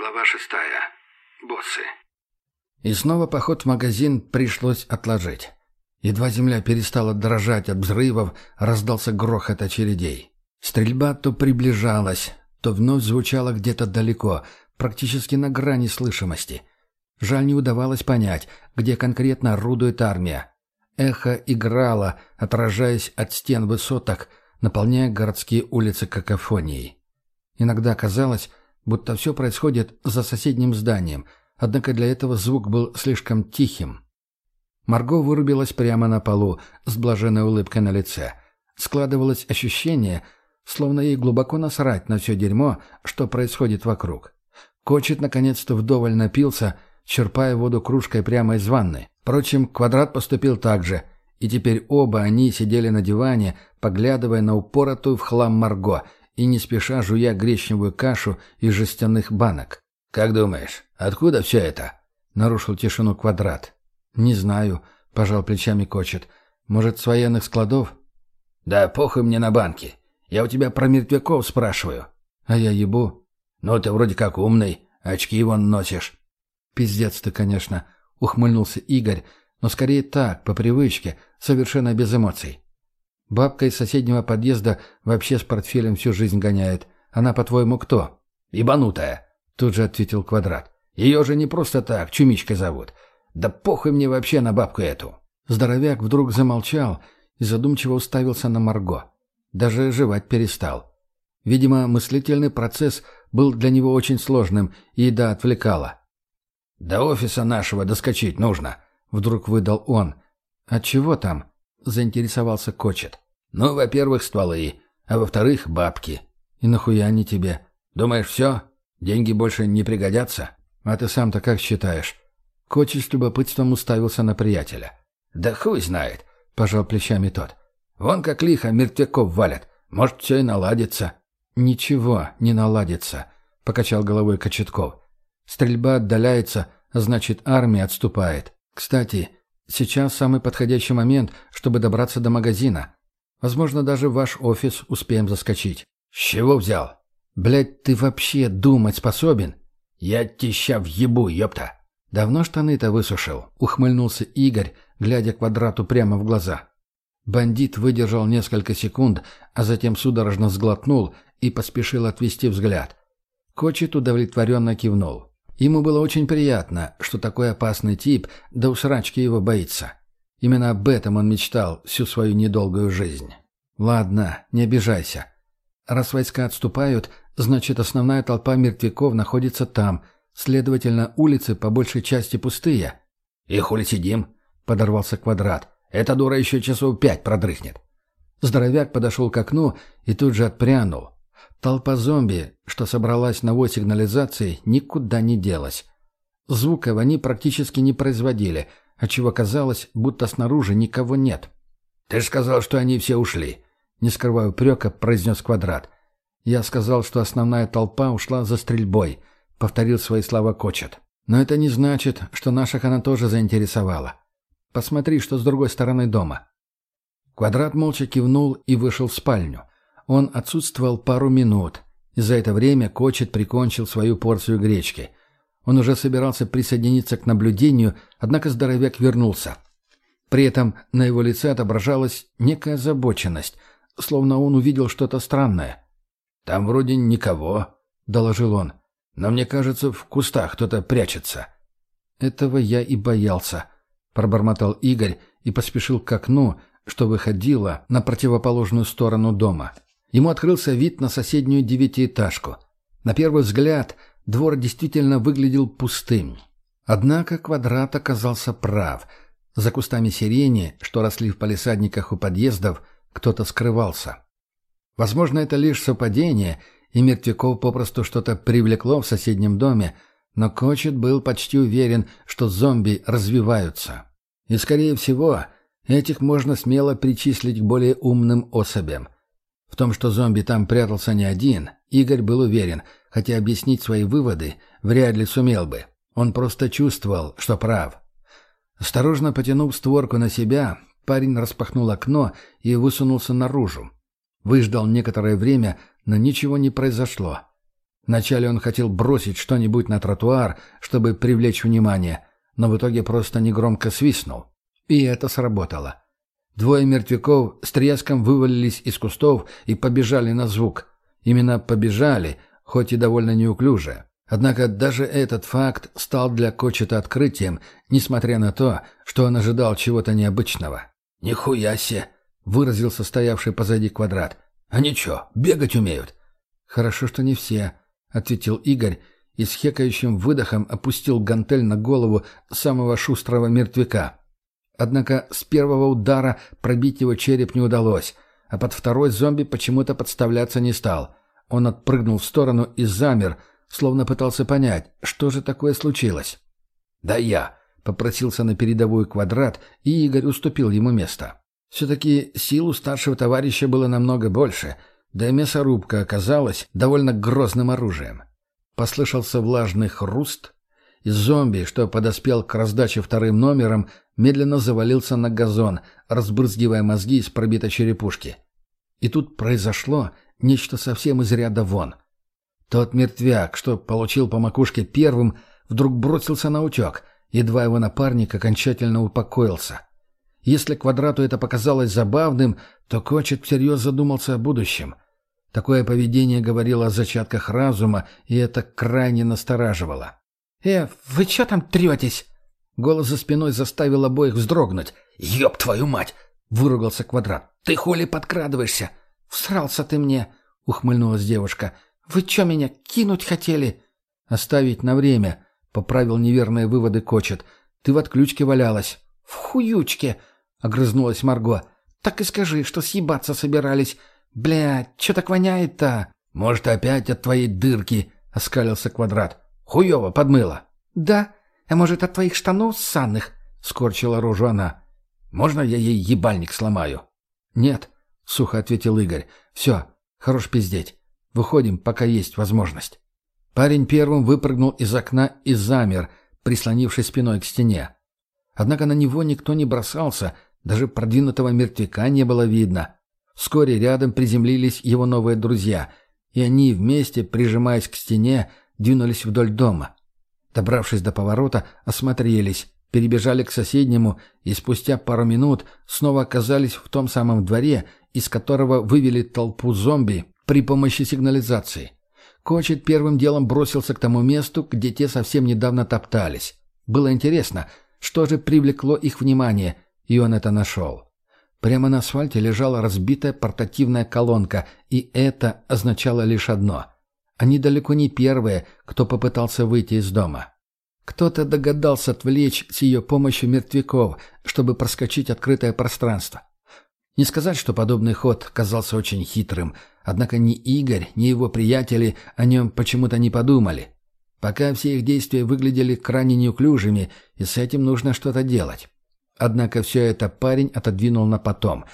Глава шестая. Боссы. И снова поход в магазин пришлось отложить. Едва земля перестала дрожать от взрывов, раздался грохот очередей. Стрельба то приближалась, то вновь звучала где-то далеко, практически на грани слышимости. Жаль, не удавалось понять, где конкретно орудует армия. Эхо играло, отражаясь от стен высоток, наполняя городские улицы какофонией. Иногда казалось, будто все происходит за соседним зданием, однако для этого звук был слишком тихим. Марго вырубилась прямо на полу, с блаженной улыбкой на лице. Складывалось ощущение, словно ей глубоко насрать на все дерьмо, что происходит вокруг. Кочет наконец-то вдоволь напился, черпая воду кружкой прямо из ванны. Впрочем, Квадрат поступил так же, и теперь оба они сидели на диване, поглядывая на упоротую в хлам Марго — и не спеша жуя гречневую кашу из жестяных банок. «Как думаешь, откуда все это?» — нарушил тишину квадрат. «Не знаю», — пожал плечами Кочет. «Может, с военных складов?» «Да похуй мне на банки. Я у тебя про мертвяков спрашиваю». «А я ебу». «Ну, ты вроде как умный, очки вон носишь». «Пиздец ты, конечно», — ухмыльнулся Игорь, но скорее так, по привычке, совершенно без эмоций. Бабка из соседнего подъезда вообще с портфелем всю жизнь гоняет. Она, по-твоему, кто? Ибанутая, тут же ответил Квадрат. Ее же не просто так, Чумичкой зовут. Да похуй мне вообще на бабку эту. Здоровяк вдруг замолчал и задумчиво уставился на Марго. Даже жевать перестал. Видимо, мыслительный процесс был для него очень сложным, и еда отвлекала. «До офиса нашего доскочить нужно», — вдруг выдал он. «А чего там?» — заинтересовался Кочет. «Ну, во-первых, стволы, а во-вторых, бабки. И нахуя они тебе? Думаешь, все? Деньги больше не пригодятся? А ты сам-то как считаешь?» Кочет с любопытством уставился на приятеля. «Да хуй знает», — пожал плечами тот. «Вон как лихо мертвяков валят. Может, все и наладится». «Ничего не наладится», — покачал головой Кочетков. «Стрельба отдаляется, значит, армия отступает. Кстати, Сейчас самый подходящий момент, чтобы добраться до магазина. Возможно, даже в ваш офис успеем заскочить. С чего взял? Блядь, ты вообще думать способен? Я тища въебу, ёпта. Давно штаны-то высушил, ухмыльнулся Игорь, глядя квадрату прямо в глаза. Бандит выдержал несколько секунд, а затем судорожно сглотнул и поспешил отвести взгляд. Кочет удовлетворенно кивнул. Ему было очень приятно, что такой опасный тип до усрачки его боится. Именно об этом он мечтал всю свою недолгую жизнь. «Ладно, не обижайся. Раз войска отступают, значит, основная толпа мертвяков находится там. Следовательно, улицы по большей части пустые». «И хули сидим?» — подорвался Квадрат. «Эта дура еще часов пять продрыхнет». Здоровяк подошел к окну и тут же отпрянул. Толпа зомби, что собралась на вой сигнализации, никуда не делась. Звуков они практически не производили, отчего казалось, будто снаружи никого нет. «Ты же сказал, что они все ушли!» Не скрывая упрека, произнес Квадрат. «Я сказал, что основная толпа ушла за стрельбой», — повторил свои слова Кочет. «Но это не значит, что наших она тоже заинтересовала. Посмотри, что с другой стороны дома». Квадрат молча кивнул и вышел в спальню. Он отсутствовал пару минут, и за это время Кочет прикончил свою порцию гречки. Он уже собирался присоединиться к наблюдению, однако здоровяк вернулся. При этом на его лице отображалась некая озабоченность, словно он увидел что-то странное. «Там вроде никого», — доложил он. «Но мне кажется, в кустах кто-то прячется». «Этого я и боялся», — пробормотал Игорь и поспешил к окну, что выходило на противоположную сторону дома. Ему открылся вид на соседнюю девятиэтажку. На первый взгляд двор действительно выглядел пустым. Однако квадрат оказался прав. За кустами сирени, что росли в палисадниках у подъездов, кто-то скрывался. Возможно, это лишь совпадение, и мертвяков попросту что-то привлекло в соседнем доме, но Кочет был почти уверен, что зомби развиваются. И, скорее всего, этих можно смело причислить к более умным особям – в том, что зомби там прятался не один, Игорь был уверен, хотя объяснить свои выводы вряд ли сумел бы. Он просто чувствовал, что прав. Осторожно потянув створку на себя, парень распахнул окно и высунулся наружу. Выждал некоторое время, но ничего не произошло. Вначале он хотел бросить что-нибудь на тротуар, чтобы привлечь внимание, но в итоге просто негромко свистнул. И это сработало. Двое мертвяков с треском вывалились из кустов и побежали на звук. Именно побежали, хоть и довольно неуклюже. Однако даже этот факт стал для Кочета открытием, несмотря на то, что он ожидал чего-то необычного. «Нихуя се!» — выразился стоявший позади квадрат. «Они чё, бегать умеют?» «Хорошо, что не все», — ответил Игорь и с хекающим выдохом опустил гантель на голову самого шустрого мертвяка. Однако с первого удара пробить его череп не удалось, а под второй зомби почему-то подставляться не стал. Он отпрыгнул в сторону и замер, словно пытался понять, что же такое случилось. «Да я!» — попросился на передовую квадрат, и Игорь уступил ему место. Все-таки сил старшего товарища было намного больше, да и мясорубка оказалась довольно грозным оружием. Послышался влажный хруст, и зомби, что подоспел к раздаче вторым номером, медленно завалился на газон, разбрызгивая мозги из пробитой черепушки. И тут произошло нечто совсем из ряда вон. Тот мертвяк, что получил по макушке первым, вдруг бросился на утек, едва его напарник окончательно упокоился. Если квадрату это показалось забавным, то Кочет всерьез задумался о будущем. Такое поведение говорило о зачатках разума, и это крайне настораживало. «Э, вы чё там третесь?» Голос за спиной заставил обоих вздрогнуть. «Ёб твою мать!» — выругался Квадрат. «Ты холи подкрадываешься?» «Всрался ты мне!» — ухмыльнулась девушка. «Вы чё меня кинуть хотели?» «Оставить на время», — поправил неверные выводы Кочет. «Ты в отключке валялась». «В хуючке!» — огрызнулась Марго. «Так и скажи, что съебаться собирались. Бля, чё так воняет-то?» «Может, опять от твоей дырки?» — оскалился Квадрат. «Хуёво подмыло». «Да? А может, от твоих штанов ссанных?» — скорчила рожу она. «Можно я ей ебальник сломаю?» «Нет», — сухо ответил Игорь. «Все, хорош пиздеть. Выходим, пока есть возможность». Парень первым выпрыгнул из окна и замер, прислонившись спиной к стене. Однако на него никто не бросался, даже продвинутого мертвяка не было видно. Вскоре рядом приземлились его новые друзья, и они вместе, прижимаясь к стене, двинулись вдоль дома. Добравшись до поворота, осмотрелись, перебежали к соседнему и спустя пару минут снова оказались в том самом дворе, из которого вывели толпу зомби при помощи сигнализации. Кочет первым делом бросился к тому месту, где те совсем недавно топтались. Было интересно, что же привлекло их внимание, и он это нашел. Прямо на асфальте лежала разбитая портативная колонка, и это означало лишь одно — они далеко не первые, кто попытался выйти из дома. Кто-то догадался отвлечь с ее помощью мертвяков, чтобы проскочить открытое пространство. Не сказать, что подобный ход казался очень хитрым, однако ни Игорь, ни его приятели о нем почему-то не подумали. Пока все их действия выглядели крайне неуклюжими, и с этим нужно что-то делать. Однако все это парень отодвинул на потом.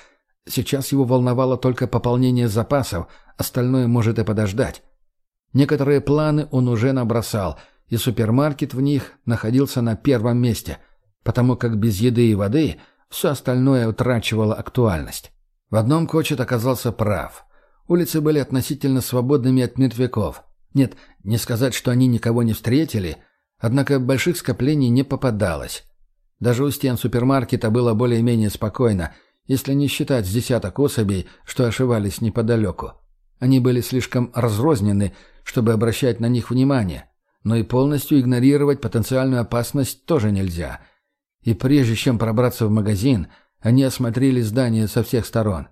Сейчас его волновало только пополнение запасов, остальное может и подождать. Некоторые планы он уже набросал, и супермаркет в них находился на первом месте, потому как без еды и воды все остальное утрачивало актуальность. В одном Кочет оказался прав. Улицы были относительно свободными от мертвяков. Нет, не сказать, что они никого не встретили, однако больших скоплений не попадалось. Даже у стен супермаркета было более-менее спокойно, если не считать с десяток особей, что ошивались неподалеку. Они были слишком разрознены, чтобы обращать на них внимание, но и полностью игнорировать потенциальную опасность тоже нельзя. И прежде чем пробраться в магазин, они осмотрели здание со всех сторон.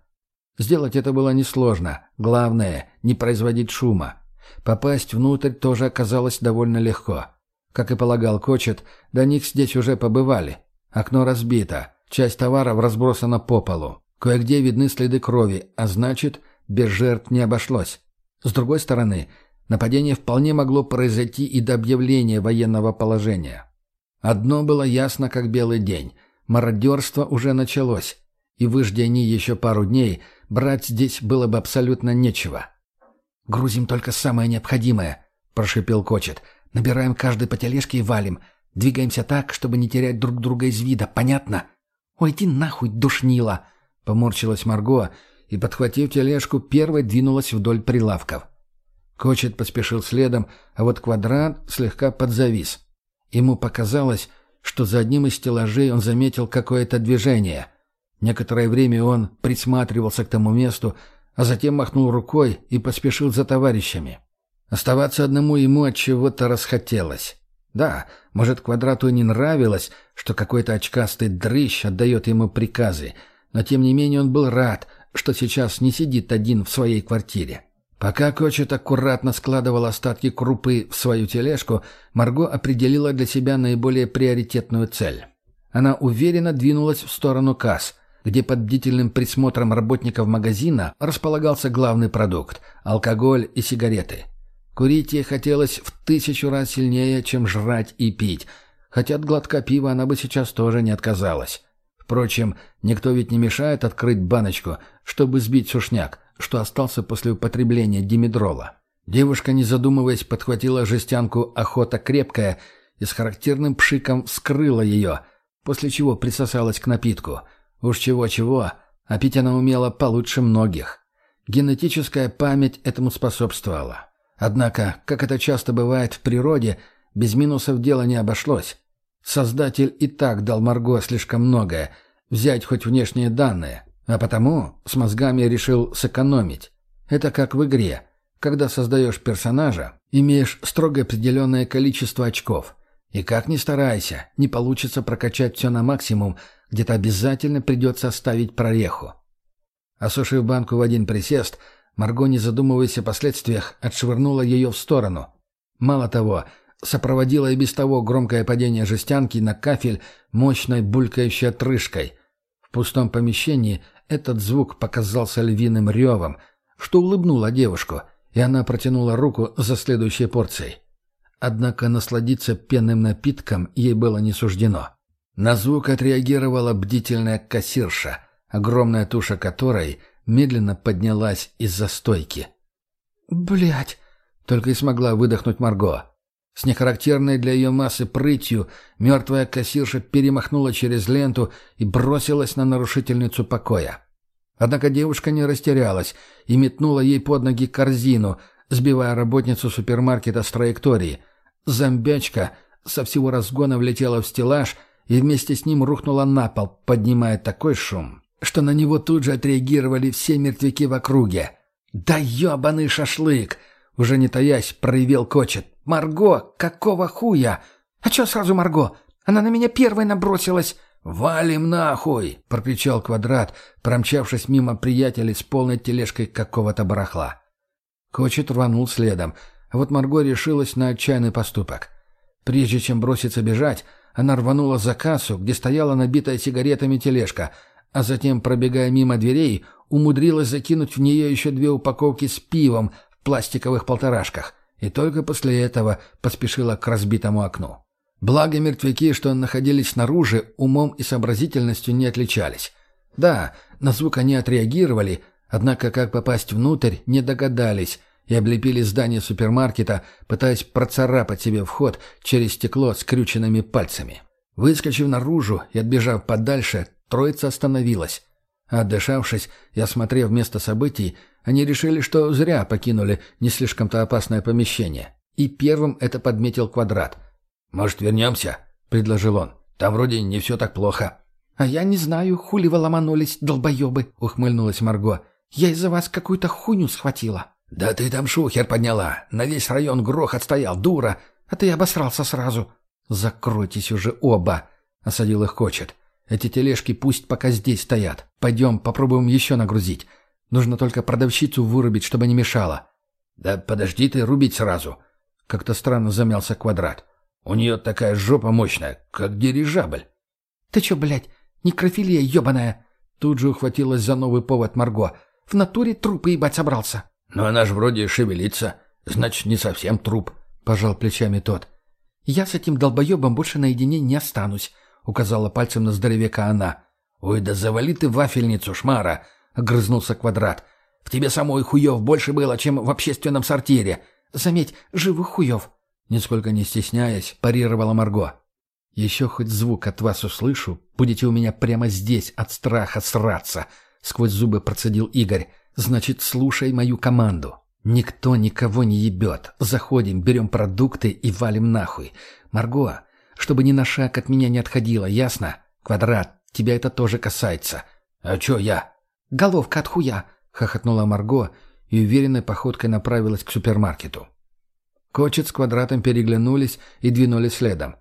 Сделать это было несложно, главное – не производить шума. Попасть внутрь тоже оказалось довольно легко. Как и полагал Кочет, до них здесь уже побывали. Окно разбито, часть товаров разбросана по полу. Кое-где видны следы крови, а значит – без жертв не обошлось. С другой стороны, нападение вполне могло произойти и до объявления военного положения. Одно было ясно, как белый день. Мародерство уже началось, и выжди они еще пару дней, брать здесь было бы абсолютно нечего. «Грузим только самое необходимое», — прошипел Кочет. «Набираем каждый по тележке и валим. Двигаемся так, чтобы не терять друг друга из вида, понятно?» «Ой, иди нахуй, душнила!» — поморщилась Марго и, подхватив тележку, первой двинулась вдоль прилавков. Кочет поспешил следом, а вот квадрат слегка подзавис. Ему показалось, что за одним из стеллажей он заметил какое-то движение. Некоторое время он присматривался к тому месту, а затем махнул рукой и поспешил за товарищами. Оставаться одному ему от чего-то расхотелось. Да, может, Квадрату не нравилось, что какой-то очкастый дрыщ отдает ему приказы, но тем не менее он был рад, что сейчас не сидит один в своей квартире. Пока Кочет аккуратно складывал остатки крупы в свою тележку, Марго определила для себя наиболее приоритетную цель. Она уверенно двинулась в сторону касс, где под бдительным присмотром работников магазина располагался главный продукт – алкоголь и сигареты. Курить ей хотелось в тысячу раз сильнее, чем жрать и пить, хотя от глотка пива она бы сейчас тоже не отказалась. Впрочем, никто ведь не мешает открыть баночку, чтобы сбить сушняк, что остался после употребления димедрола. Девушка, не задумываясь, подхватила жестянку «Охота крепкая» и с характерным пшиком вскрыла ее, после чего присосалась к напитку. Уж чего-чего, а пить она умела получше многих. Генетическая память этому способствовала. Однако, как это часто бывает в природе, без минусов дело не обошлось. Создатель и так дал Марго слишком многое, взять хоть внешние данные, а потому с мозгами решил сэкономить. Это как в игре. Когда создаешь персонажа, имеешь строго определенное количество очков. И как ни старайся, не получится прокачать все на максимум, где-то обязательно придется оставить прореху. Осушив банку в один присест, Марго, не задумываясь о последствиях, отшвырнула ее в сторону. Мало того, сопроводила и без того громкое падение жестянки на кафель мощной булькающей отрыжкой. В пустом помещении этот звук показался львиным ревом, что улыбнуло девушку, и она протянула руку за следующей порцией. Однако насладиться пенным напитком ей было не суждено. На звук отреагировала бдительная кассирша, огромная туша которой — медленно поднялась из-за стойки. Блять! только и смогла выдохнуть Марго. С нехарактерной для ее массы прытью мертвая кассирша перемахнула через ленту и бросилась на нарушительницу покоя. Однако девушка не растерялась и метнула ей под ноги корзину, сбивая работницу супермаркета с траектории. Зомбячка со всего разгона влетела в стеллаж и вместе с ним рухнула на пол, поднимая такой шум, что на него тут же отреагировали все мертвяки в округе. «Да ебаный шашлык!» — уже не таясь, проявил Кочет. «Марго, какого хуя?» «А чё сразу Марго? Она на меня первой набросилась!» «Валим нахуй!» — прокричал Квадрат, промчавшись мимо приятелей с полной тележкой какого-то барахла. Кочет рванул следом, а вот Марго решилась на отчаянный поступок. Прежде чем броситься бежать, она рванула за кассу, где стояла набитая сигаретами тележка — а затем, пробегая мимо дверей, умудрилась закинуть в нее еще две упаковки с пивом в пластиковых полторашках, и только после этого поспешила к разбитому окну. Благо мертвяки, что находились снаружи, умом и сообразительностью не отличались. Да, на звук они отреагировали, однако как попасть внутрь, не догадались и облепили здание супермаркета, пытаясь процарапать себе вход через стекло скрюченными пальцами. Выскочив наружу и отбежав подальше, Троица остановилась. Отдышавшись и осмотрев место событий, они решили, что зря покинули не слишком-то опасное помещение. И первым это подметил Квадрат. «Может, вернемся?» — предложил он. «Там вроде не все так плохо». «А я не знаю, хули вы ломанулись, долбоебы», — ухмыльнулась Марго. «Я из-за вас какую-то хуйню схватила». «Да ты там шухер подняла. На весь район грохот стоял, дура». «А ты обосрался сразу». «Закройтесь уже оба», — осадил их Кочет. Эти тележки пусть пока здесь стоят. Пойдем, попробуем еще нагрузить. Нужно только продавщицу вырубить, чтобы не мешала». «Да подожди ты рубить сразу». Как-то странно замялся квадрат. «У нее такая жопа мощная, как дирижабль». «Ты че, блядь, некрофилия ебаная?» Тут же ухватилась за новый повод Марго. «В натуре трупы ебать собрался». «Но она ж вроде шевелится. Значит, не совсем труп», — пожал плечами тот. «Я с этим долбоебом больше наедине не останусь. — указала пальцем на здоровяка она. «Ой, да завали ты вафельницу, шмара!» — огрызнулся Квадрат. «В тебе самой хуев больше было, чем в общественном сортире. Заметь, живых хуев!» Нисколько не стесняясь, парировала Марго. «Еще хоть звук от вас услышу, будете у меня прямо здесь от страха сраться!» — сквозь зубы процедил Игорь. «Значит, слушай мою команду. Никто никого не ебет. Заходим, берем продукты и валим нахуй. Марго, чтобы ни на шаг от меня не отходила, ясно? Квадрат, тебя это тоже касается. А чё я? Головка от хуя, хохотнула Марго и уверенной походкой направилась к супермаркету. Кочет с квадратом переглянулись и двинулись следом.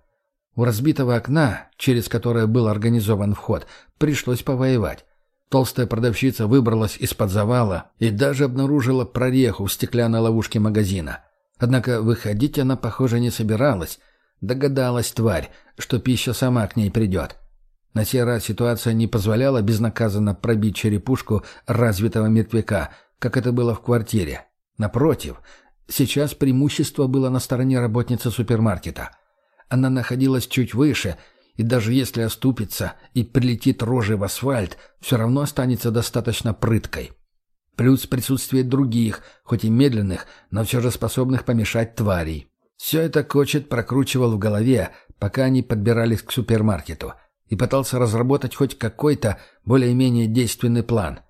У разбитого окна, через которое был организован вход, пришлось повоевать. Толстая продавщица выбралась из-под завала и даже обнаружила прореху в стеклянной ловушке магазина. Однако выходить она, похоже, не собиралась. Догадалась тварь, что пища сама к ней придет. На сей раз ситуация не позволяла безнаказанно пробить черепушку развитого мертвяка, как это было в квартире. Напротив, сейчас преимущество было на стороне работницы супермаркета. Она находилась чуть выше, и даже если оступится и прилетит рожей в асфальт, все равно останется достаточно прыткой. Плюс присутствие других, хоть и медленных, но все же способных помешать тварей. Все это Кочет прокручивал в голове, пока они подбирались к супермаркету – и пытался разработать хоть какой-то более-менее действенный план.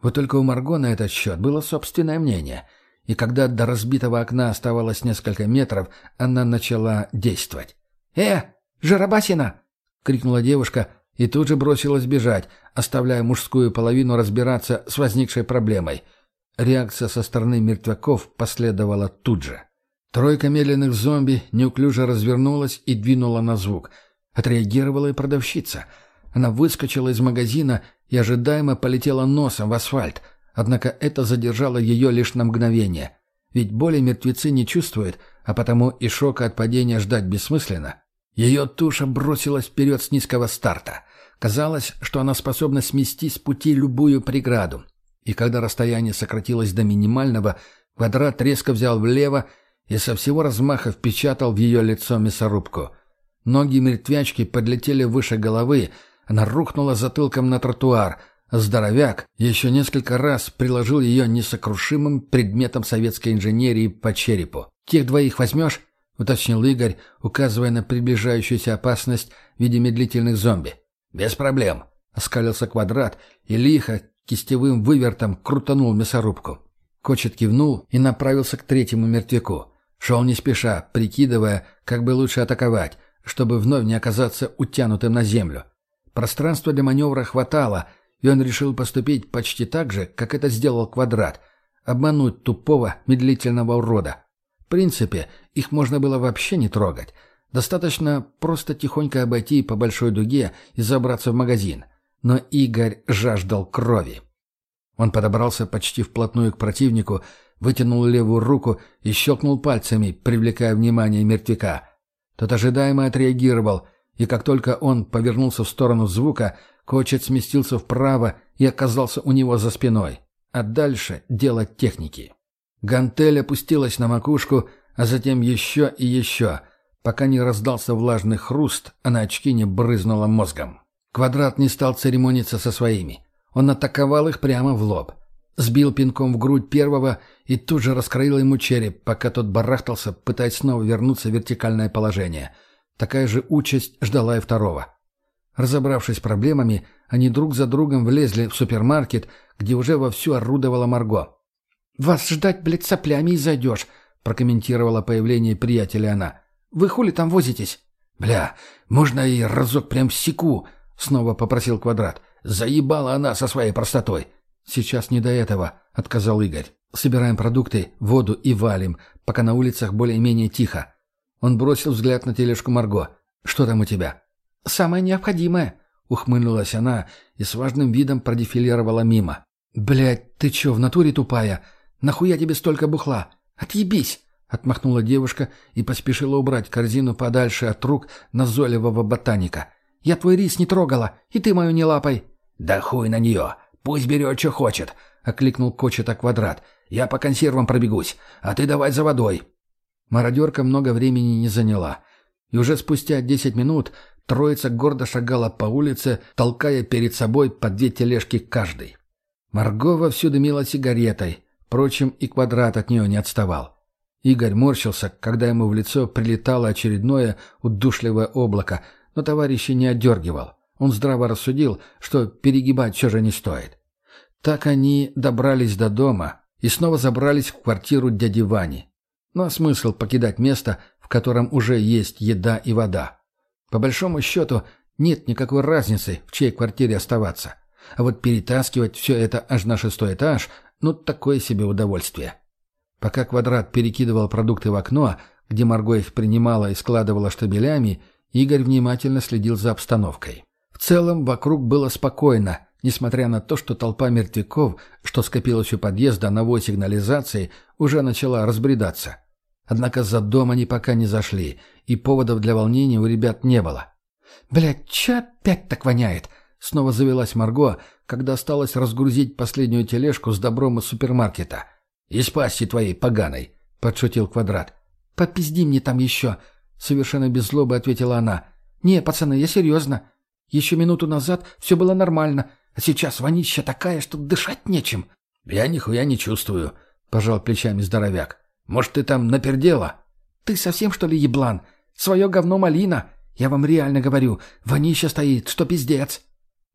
Вот только у Марго на этот счет было собственное мнение, и когда до разбитого окна оставалось несколько метров, она начала действовать. «Э, Жарабасина!» — крикнула девушка и тут же бросилась бежать, оставляя мужскую половину разбираться с возникшей проблемой. Реакция со стороны мертвяков последовала тут же. Тройка медленных зомби неуклюже развернулась и двинула на звук — Отреагировала и продавщица. Она выскочила из магазина и ожидаемо полетела носом в асфальт, однако это задержало ее лишь на мгновение. Ведь боли мертвецы не чувствуют, а потому и шока от падения ждать бессмысленно. Ее туша бросилась вперед с низкого старта. Казалось, что она способна смести с пути любую преграду. И когда расстояние сократилось до минимального, квадрат резко взял влево и со всего размаха впечатал в ее лицо мясорубку — Ноги мертвячки подлетели выше головы, она рухнула затылком на тротуар. Здоровяк еще несколько раз приложил ее несокрушимым предметом советской инженерии по черепу. «Тех двоих возьмешь?» — уточнил Игорь, указывая на приближающуюся опасность в виде медлительных зомби. «Без проблем», — оскалился квадрат и лихо, кистевым вывертом крутанул мясорубку. Кочет кивнул и направился к третьему мертвяку. Шел не спеша, прикидывая, как бы лучше атаковать, чтобы вновь не оказаться утянутым на землю. Пространства для маневра хватало, и он решил поступить почти так же, как это сделал Квадрат — обмануть тупого, медлительного урода. В принципе, их можно было вообще не трогать. Достаточно просто тихонько обойти по большой дуге и забраться в магазин. Но Игорь жаждал крови. Он подобрался почти вплотную к противнику, вытянул левую руку и щелкнул пальцами, привлекая внимание мертвяка — тот ожидаемо отреагировал, и как только он повернулся в сторону звука, Кочет сместился вправо и оказался у него за спиной. А дальше дело техники. Гантель опустилась на макушку, а затем еще и еще, пока не раздался влажный хруст, а на очки не брызнуло мозгом. Квадрат не стал церемониться со своими. Он атаковал их прямо в лоб. Сбил пинком в грудь первого и тут же раскроил ему череп, пока тот барахтался, пытаясь снова вернуться в вертикальное положение. Такая же участь ждала и второго. Разобравшись проблемами, они друг за другом влезли в супермаркет, где уже вовсю орудовала Марго. «Вас ждать, блядь, соплями и зайдешь», — прокомментировала появление приятеля она. «Вы хули там возитесь?» «Бля, можно и разок прям секу», — снова попросил Квадрат. «Заебала она со своей простотой». «Сейчас не до этого», — отказал Игорь. «Собираем продукты, воду и валим, пока на улицах более-менее тихо». Он бросил взгляд на тележку Марго. «Что там у тебя?» «Самое необходимое», — ухмыльнулась она и с важным видом продефилировала мимо. «Блядь, ты чё, в натуре тупая? Нахуя тебе столько бухла? Отъебись!» — отмахнула девушка и поспешила убрать корзину подальше от рук назойливого ботаника. «Я твой рис не трогала, и ты мою не лапай!» «Да хуй на неё! «Пусть берет, что хочет», — окликнул Кочета квадрат. «Я по консервам пробегусь, а ты давай за водой». Мародерка много времени не заняла. И уже спустя десять минут троица гордо шагала по улице, толкая перед собой по две тележки каждой. Марго вовсю дымила сигаретой, впрочем, и квадрат от нее не отставал. Игорь морщился, когда ему в лицо прилетало очередное удушливое облако, но товарища не отдергивал. Он здраво рассудил, что перегибать все же не стоит. Так они добрались до дома, и снова забрались в квартиру дяди Вани. Ну а смысл покидать место, в котором уже есть еда и вода? По большому счету, нет никакой разницы, в чьей квартире оставаться. А вот перетаскивать все это аж на шестой этаж, ну такое себе удовольствие. Пока Квадрат перекидывал продукты в окно, где Марго их принимала и складывала штабелями, Игорь внимательно следил за обстановкой. Целом вокруг было спокойно, несмотря на то, что толпа мертвяков, что скопилась у подъезда новой сигнализации, уже начала разбредаться. Однако за дом они пока не зашли, и поводов для волнения у ребят не было. «Блядь, чё опять так воняет?» Снова завелась Марго, когда осталось разгрузить последнюю тележку с добром из супермаркета. «И спасти твоей поганой», — подшутил Квадрат. «Попизди мне там еще», — совершенно без злобы ответила она. «Не, пацаны, я серьезно. Еще минуту назад все было нормально, а сейчас вонища такая, что дышать нечем». «Я нихуя не чувствую», — пожал плечами здоровяк. «Может, ты там напердела?» «Ты совсем, что ли, еблан? Свое говно малина. Я вам реально говорю, вонища стоит, что пиздец».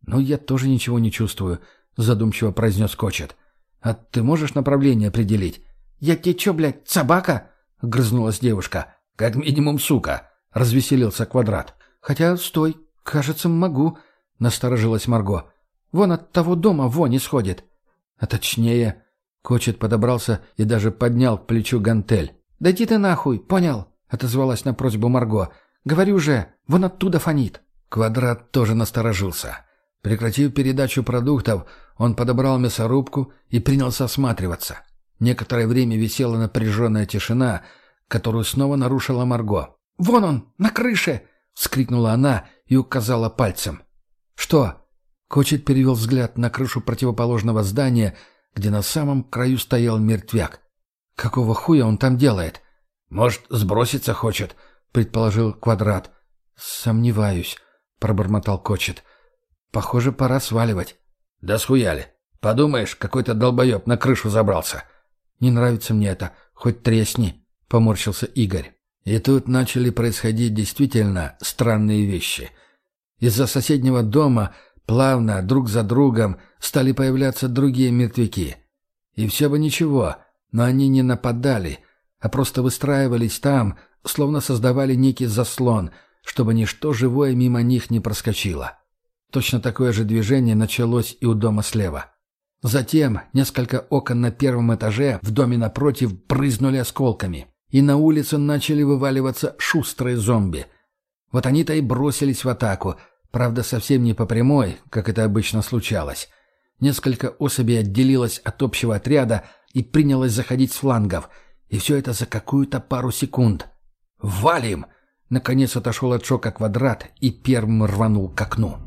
«Ну, я тоже ничего не чувствую», — задумчиво произнес Кочет. «А ты можешь направление определить?» «Я тебе чё, блядь, собака?» — грызнулась девушка. «Как минимум, сука!» — развеселился Квадрат. «Хотя, стой, кажется, могу», — насторожилась Марго. «Вон от того дома вонь исходит». «А точнее...» Кочет подобрался и даже поднял к плечу гантель. «Да ты нахуй, понял?» — отозвалась на просьбу Марго. «Говорю же, вон оттуда фонит». Квадрат тоже насторожился. Прекратив передачу продуктов, он подобрал мясорубку и принялся осматриваться. Некоторое время висела напряженная тишина, которую снова нарушила Марго. «Вон он, на крыше!» — вскрикнула она и указала пальцем. «Что?» Кочет перевел взгляд на крышу противоположного здания, где на самом краю стоял мертвяк. «Какого хуя он там делает?» «Может, сброситься хочет?» — предположил Квадрат. «Сомневаюсь», — пробормотал Кочет. «Похоже, пора сваливать». «Да схуяли. Подумаешь, какой-то долбоеб на крышу забрался». «Не нравится мне это. Хоть тресни», — поморщился Игорь. И тут начали происходить действительно странные вещи. Из-за соседнего дома плавно, друг за другом, стали появляться другие мертвяки. И все бы ничего, но они не нападали, а просто выстраивались там, словно создавали некий заслон, чтобы ничто живое мимо них не проскочило. Точно такое же движение началось и у дома слева. Затем несколько окон на первом этаже в доме напротив брызнули осколками, и на улицу начали вываливаться шустрые зомби. Вот они-то и бросились в атаку, правда, совсем не по прямой, как это обычно случалось. Несколько особей отделилось от общего отряда и принялось заходить с флангов, и все это за какую-то пару секунд. «Валим!» Наконец отошел от шока квадрат и первым рванул к окну.